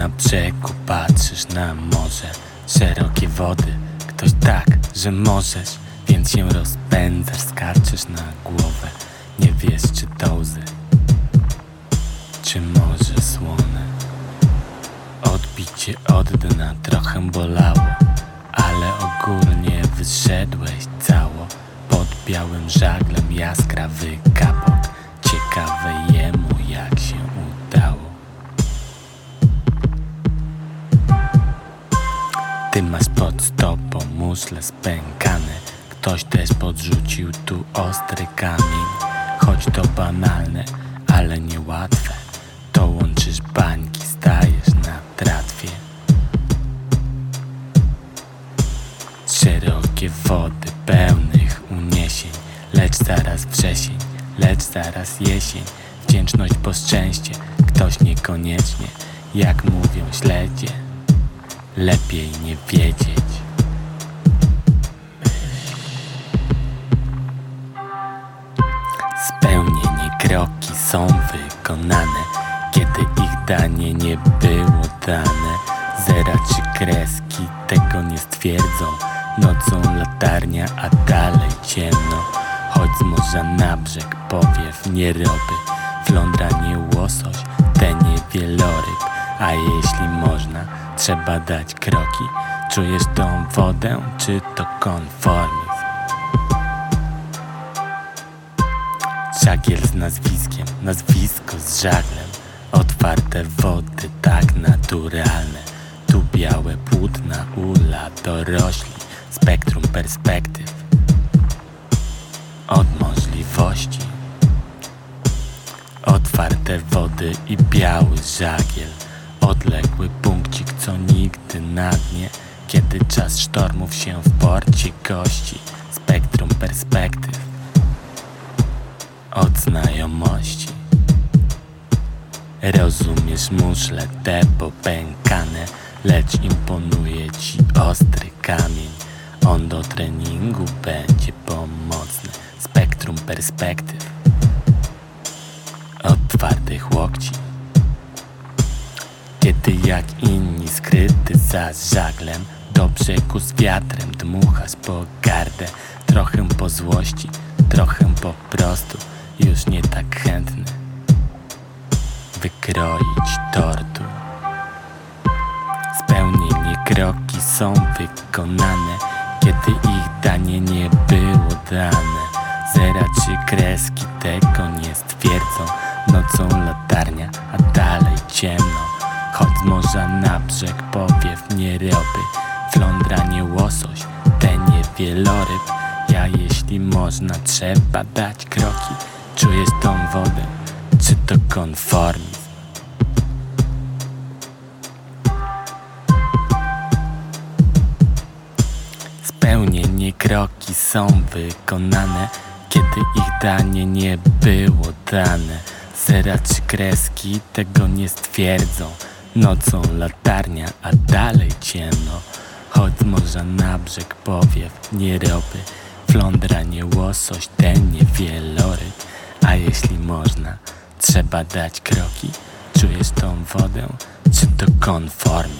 na brzegu patrzysz na morze. Szerokie wody, ktoś tak, że możesz Więc się rozpędzasz, skarczysz na głowę. Nie wiesz czy to łzy, czy może słone. Odbicie od dna trochę bolało Ale ogólnie wyszedłeś cało. Pod białym żaglem jaskrawy kapot Ciekawe jemu Ty masz pod stopą muszle spękane. Ktoś też podrzucił tu ostry kamień. Choć to banalne, ale niełatwe. To łączysz bańki, stajesz na tratwie. Szerokie wody pełnych uniesień. Lecz zaraz wrzesień, lecz zaraz jesień. Wdzięczność po szczęście, ktoś niekoniecznie Jak mówią śledzie lepiej nie wiedzieć. Spełnienie kroki są wykonane, kiedy ich danie nie było dane. Zera czy kreski tego nie stwierdzą. Nocą latarnia, a dalej ciemno. Chodź z morza na brzeg, powiew nie roby. Flądra nie łosoś, te nie wieloryb. A jeśli można, trzeba dać kroki. Czujesz tą wodę, czy to konformizm? Żagiel z nazwiskiem, nazwisko z żaglem. Otwarte wody, tak naturalne. Tu białe płótna, ula, dorośli. Spektrum perspektyw. Od możliwości. Otwarte wody i biały żagiel Odległy punkcik, co nigdy na dnie. Kiedy czas sztormów się w porcie gości Spektrum perspektyw Od znajomości. Rozumiesz muszle te popękane Lecz imponuje ci ostry kamień. On do treningu będzie pomocny Spektrum perspektyw. Od twardych łokci kiedy jak inni skryty za żaglem Do brzegu z wiatrem dmuchasz po gardę. Trochę po złości, trochę po prostu Już nie tak chętny Wykroić tortu. Spełnienie kroki są wykonane. Kiedy ich danie nie było dane Zera czy kreski tego nie stwierdzą. Nocą latarnia, a dalej ciemno Chodź z morza na brzeg, powiew nie roby Flądra nie łosoś, te nie wieloryb Ja jeśli można, trzeba dać kroki. Czujesz tą wodę, czy to konformizm? Spełnienie kroki są wykonane Kiedy ich danie nie było dane. Zera czy kreski tego nie stwierdzą Nocą latarnia, a dalej ciemno. Chodź może na brzeg powiew, nie roby Flądra, nie łosoś, ten nie wieloryb. A jeśli można, trzeba dać kroki. Czujesz tą wodę, czy to konformizm?